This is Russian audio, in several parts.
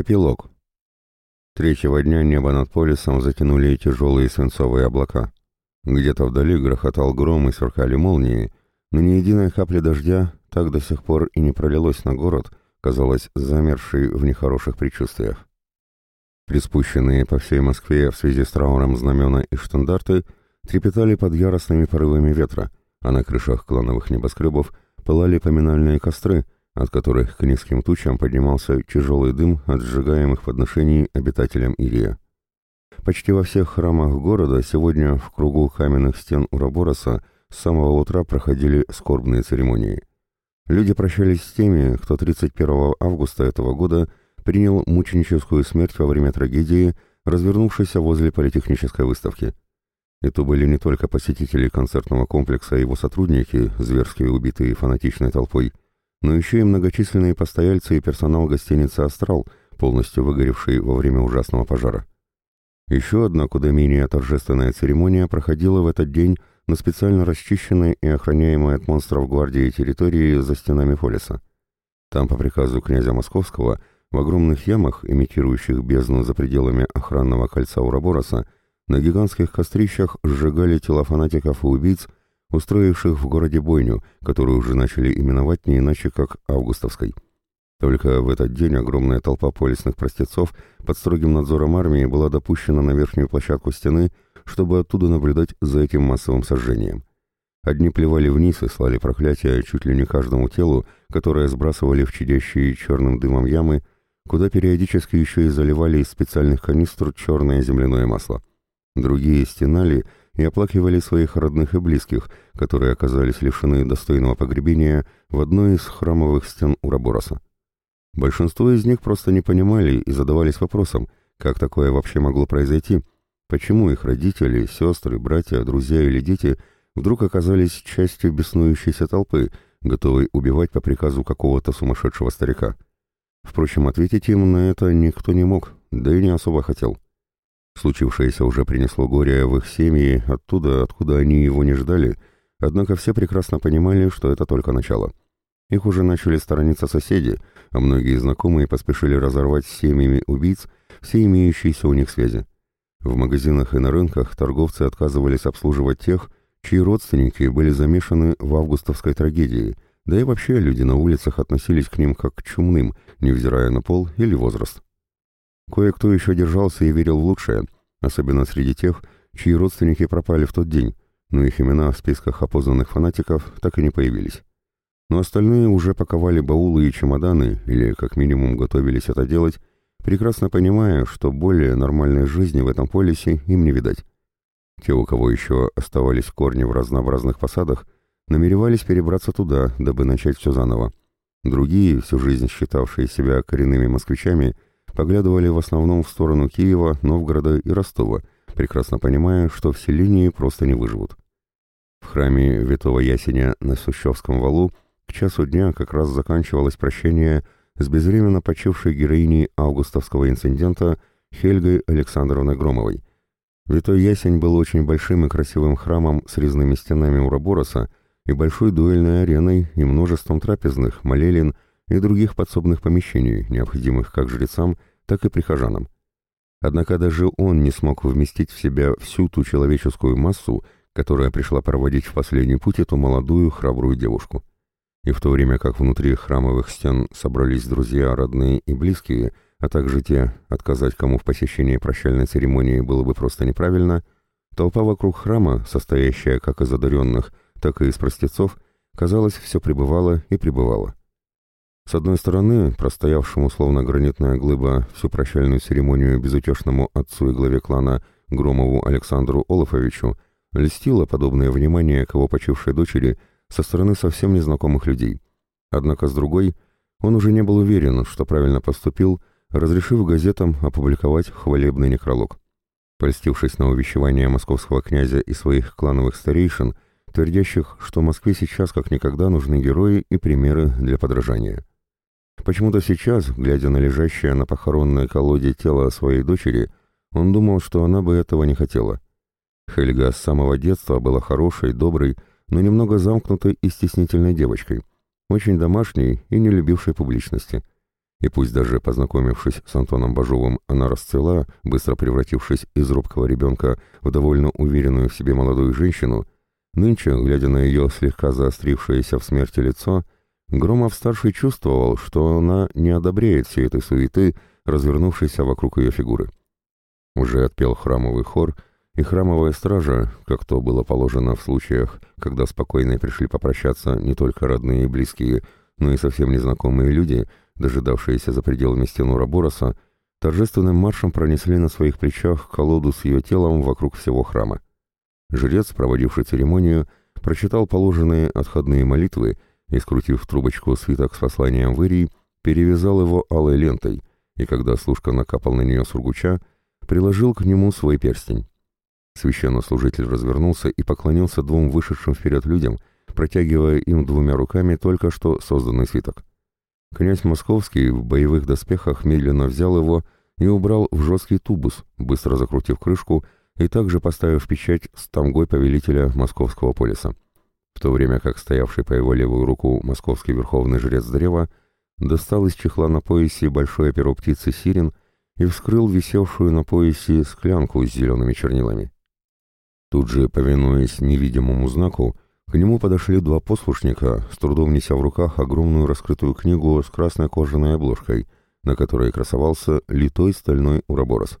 Эпилог. Третьего дня небо над полисом затянули тяжелые свинцовые облака. Где-то вдали грохотал гром и сверкали молнии, но ни единой капли дождя так до сих пор и не пролилось на город, казалось, замерший в нехороших предчувствиях. Приспущенные по всей Москве в связи с трауром знамена и штандарты трепетали под яростными порывами ветра, а на крышах клановых небоскребов пылали поминальные костры — от которых к низким тучам поднимался тяжелый дым от сжигаемых подношений обитателям Ирия. Почти во всех храмах города сегодня в кругу каменных стен Урабороса с самого утра проходили скорбные церемонии. Люди прощались с теми, кто 31 августа этого года принял мученическую смерть во время трагедии, развернувшейся возле политехнической выставки. Это были не только посетители концертного комплекса и его сотрудники, зверски убитые фанатичной толпой, но еще и многочисленные постояльцы и персонал гостиницы «Астрал», полностью выгоревший во время ужасного пожара. Еще одна куда менее торжественная церемония проходила в этот день на специально расчищенной и охраняемой от монстров гвардии территории за стенами Фолиса. Там по приказу князя Московского в огромных ямах, имитирующих бездну за пределами охранного кольца Урабороса, на гигантских кострищах сжигали тела фанатиков и убийц, устроивших в городе бойню, которую уже начали именовать не иначе как Августовской. Только в этот день огромная толпа полисных простецов под строгим надзором армии была допущена на верхнюю площадку стены, чтобы оттуда наблюдать за этим массовым сожжением. Одни плевали вниз и слали проклятия чуть ли не каждому телу, которое сбрасывали в чадящие черным дымом ямы, куда периодически еще и заливали из специальных канистр черное земляное масло. Другие стенали и оплакивали своих родных и близких, которые оказались лишены достойного погребения в одной из храмовых стен Урабороса. Большинство из них просто не понимали и задавались вопросом, как такое вообще могло произойти, почему их родители, сестры, братья, друзья или дети вдруг оказались частью беснующейся толпы, готовой убивать по приказу какого-то сумасшедшего старика. Впрочем, ответить им на это никто не мог, да и не особо хотел. Случившееся уже принесло горе в их семьи оттуда, откуда они его не ждали, однако все прекрасно понимали, что это только начало. Их уже начали сторониться соседи, а многие знакомые поспешили разорвать с семьями убийц все имеющиеся у них связи. В магазинах и на рынках торговцы отказывались обслуживать тех, чьи родственники были замешаны в августовской трагедии, да и вообще люди на улицах относились к ним как к чумным, невзирая на пол или возраст. Кое-кто еще держался и верил в лучшее, особенно среди тех, чьи родственники пропали в тот день, но их имена в списках опознанных фанатиков так и не появились. Но остальные уже паковали баулы и чемоданы, или как минимум готовились это делать, прекрасно понимая, что более нормальной жизни в этом полисе им не видать. Те, у кого еще оставались корни в разнообразных посадах, намеревались перебраться туда, дабы начать все заново. Другие, всю жизнь считавшие себя коренными москвичами, поглядывали в основном в сторону Киева, Новгорода и Ростова, прекрасно понимая, что в селении просто не выживут. В храме Витого Ясеня на Сущевском валу к часу дня как раз заканчивалось прощение с безвременно почившей героиней августовского инцидента Хельгой Александровной Громовой. Витой Ясень был очень большим и красивым храмом с резными стенами Урабороса и большой дуэльной ареной и множеством трапезных, молелин и других подсобных помещений, необходимых как жрецам, так и прихожанам. Однако даже он не смог вместить в себя всю ту человеческую массу, которая пришла проводить в последний путь эту молодую храбрую девушку. И в то время как внутри храмовых стен собрались друзья, родные и близкие, а также те, отказать кому в посещении прощальной церемонии было бы просто неправильно, толпа вокруг храма, состоящая как из одаренных, так и из простецов, казалось, все пребывала и пребывала. С одной стороны, простоявшему словно гранитная глыба всю прощальную церемонию безутешному отцу и главе клана Громову Александру Олафовичу льстило подобное внимание к его почившей дочери со стороны совсем незнакомых людей. Однако с другой, он уже не был уверен, что правильно поступил, разрешив газетам опубликовать хвалебный некролог. Польстившись на увещевание московского князя и своих клановых старейшин, твердящих, что Москве сейчас как никогда нужны герои и примеры для подражания. Почему-то сейчас, глядя на лежащее на похоронной колоде тело своей дочери, он думал, что она бы этого не хотела. Хельга с самого детства была хорошей, доброй, но немного замкнутой и стеснительной девочкой, очень домашней и не любившей публичности. И пусть даже познакомившись с Антоном Бажовым, она расцвела, быстро превратившись из робкого ребенка в довольно уверенную в себе молодую женщину, нынче, глядя на ее слегка заострившееся в смерти лицо, Громов-старший чувствовал, что она не одобряет всей этой суеты, развернувшейся вокруг ее фигуры. Уже отпел храмовый хор, и храмовая стража, как то было положено в случаях, когда спокойно пришли попрощаться не только родные и близкие, но и совсем незнакомые люди — дожидавшиеся за пределами стен Урабороса, торжественным маршем пронесли на своих плечах колоду с ее телом вокруг всего храма. Жрец, проводивший церемонию, прочитал положенные отходные молитвы и, скрутив трубочку свиток с посланием в Ирии, перевязал его алой лентой, и когда служка накапал на нее сургуча, приложил к нему свой перстень. Священнослужитель развернулся и поклонился двум вышедшим вперед людям, протягивая им двумя руками только что созданный свиток. Князь Московский в боевых доспехах медленно взял его и убрал в жесткий тубус, быстро закрутив крышку и также поставив печать с тамгой повелителя Московского полиса. В то время как стоявший по его левую руку московский верховный жрец древа достал из чехла на поясе большое перо птицы сирен и вскрыл висевшую на поясе склянку с зелеными чернилами. Тут же, повинуясь невидимому знаку, к нему подошли два послушника, с трудом неся в руках огромную раскрытую книгу с красной кожаной обложкой, на которой красовался литой стальной уроборос.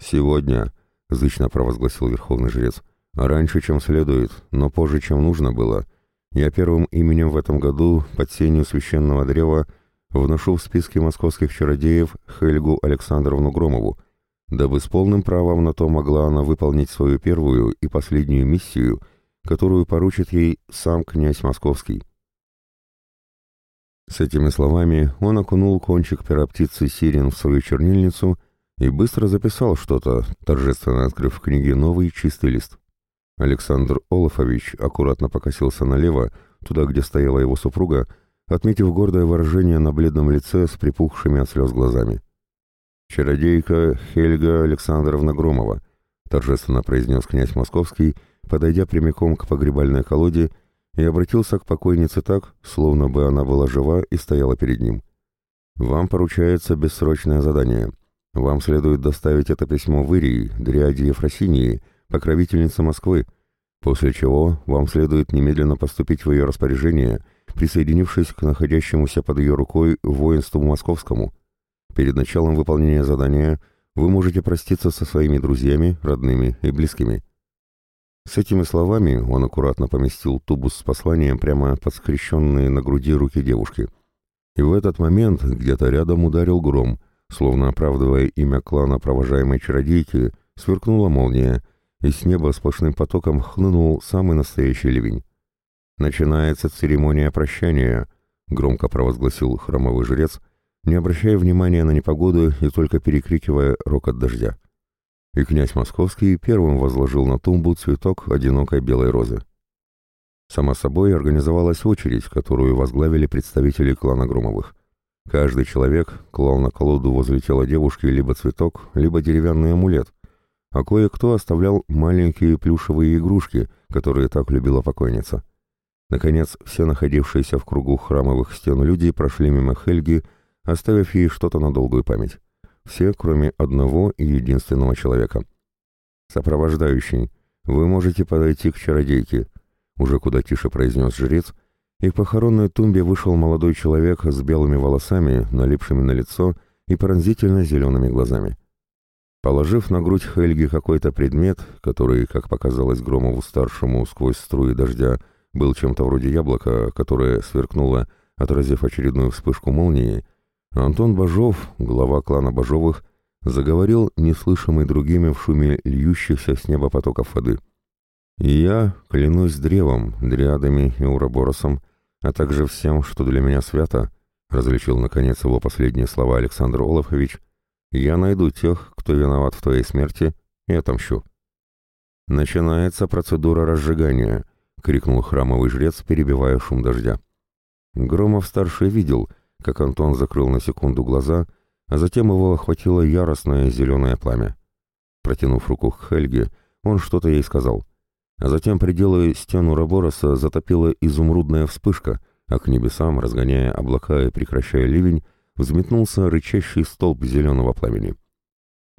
«Сегодня», — зычно провозгласил верховный жрец, — «раньше, чем следует, но позже, чем нужно было, я первым именем в этом году под сенью священного древа вношу в списки московских чародеев Хельгу Александровну Громову, дабы с полным правом на то могла она выполнить свою первую и последнюю миссию — которую поручит ей сам князь Московский. С этими словами он окунул кончик пера птицы Сирин в свою чернильницу и быстро записал что-то, торжественно открыв в книге новый чистый лист. Александр Олафович аккуратно покосился налево, туда, где стояла его супруга, отметив гордое выражение на бледном лице с припухшими от слез глазами. «Чародейка Хельга Александровна Громова», — торжественно произнес князь Московский, — подойдя прямиком к погребальной колоде, и обратился к покойнице так, словно бы она была жива и стояла перед ним. «Вам поручается бессрочное задание. Вам следует доставить это письмо в Ирии, Дриаде Ефросинии, покровительнице Москвы, после чего вам следует немедленно поступить в ее распоряжение, присоединившись к находящемуся под ее рукой воинству московскому. Перед началом выполнения задания вы можете проститься со своими друзьями, родными и близкими». С этими словами он аккуратно поместил тубус с посланием прямо под скрещенные на груди руки девушки. И в этот момент где-то рядом ударил гром, словно оправдывая имя клана провожаемой чародейки, сверкнула молния, и с неба сплошным потоком хлынул самый настоящий ливень. «Начинается церемония прощания», — громко провозгласил храмовый жрец, не обращая внимания на непогоду и только перекрикивая рокот дождя и князь Московский первым возложил на тумбу цветок одинокой белой розы. Само собой организовалась очередь, которую возглавили представители клана Громовых. Каждый человек клал на колоду возле тела девушки либо цветок, либо деревянный амулет, а кое-кто оставлял маленькие плюшевые игрушки, которые так любила покойница. Наконец, все находившиеся в кругу храмовых стен люди прошли мимо Хельги, оставив ей что-то на долгую память. Все, кроме одного и единственного человека. «Сопровождающий, вы можете подойти к чародейке», — уже куда тише произнес жрец, и к похоронной тумбе вышел молодой человек с белыми волосами, налипшими на лицо и пронзительно зелеными глазами. Положив на грудь Хельги какой-то предмет, который, как показалось Громову-старшему сквозь струи дождя, был чем-то вроде яблока, которое сверкнуло, отразив очередную вспышку молнии, Антон Бажов, глава клана Бажовых, заговорил, неслышимый другими в шуме льющихся с неба потоков воды. «И я клянусь древом, дриадами и уроборосом, а также всем, что для меня свято», различил, наконец, его последние слова Александр Олафович, «я найду тех, кто виноват в твоей смерти, и отомщу». «Начинается процедура разжигания», — крикнул храмовый жрец, перебивая шум дождя. Громов-старший видел — как Антон закрыл на секунду глаза, а затем его охватило яростное зеленое пламя. Протянув руку к Хельге, он что-то ей сказал. А затем пределы стену Рабороса затопила изумрудная вспышка, а к небесам, разгоняя облака и прекращая ливень, взметнулся рычащий столб зеленого пламени.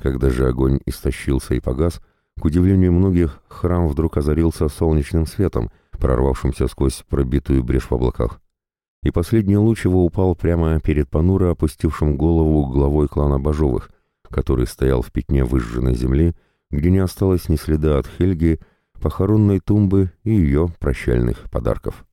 Когда же огонь истощился и погас, к удивлению многих, храм вдруг озарился солнечным светом, прорвавшимся сквозь пробитую брешь в облаках. И последний луч его упал прямо перед понуро опустившим голову главой клана Бажовых, который стоял в пятне выжженной земли, где не осталось ни следа от Хельги, похоронной тумбы и ее прощальных подарков.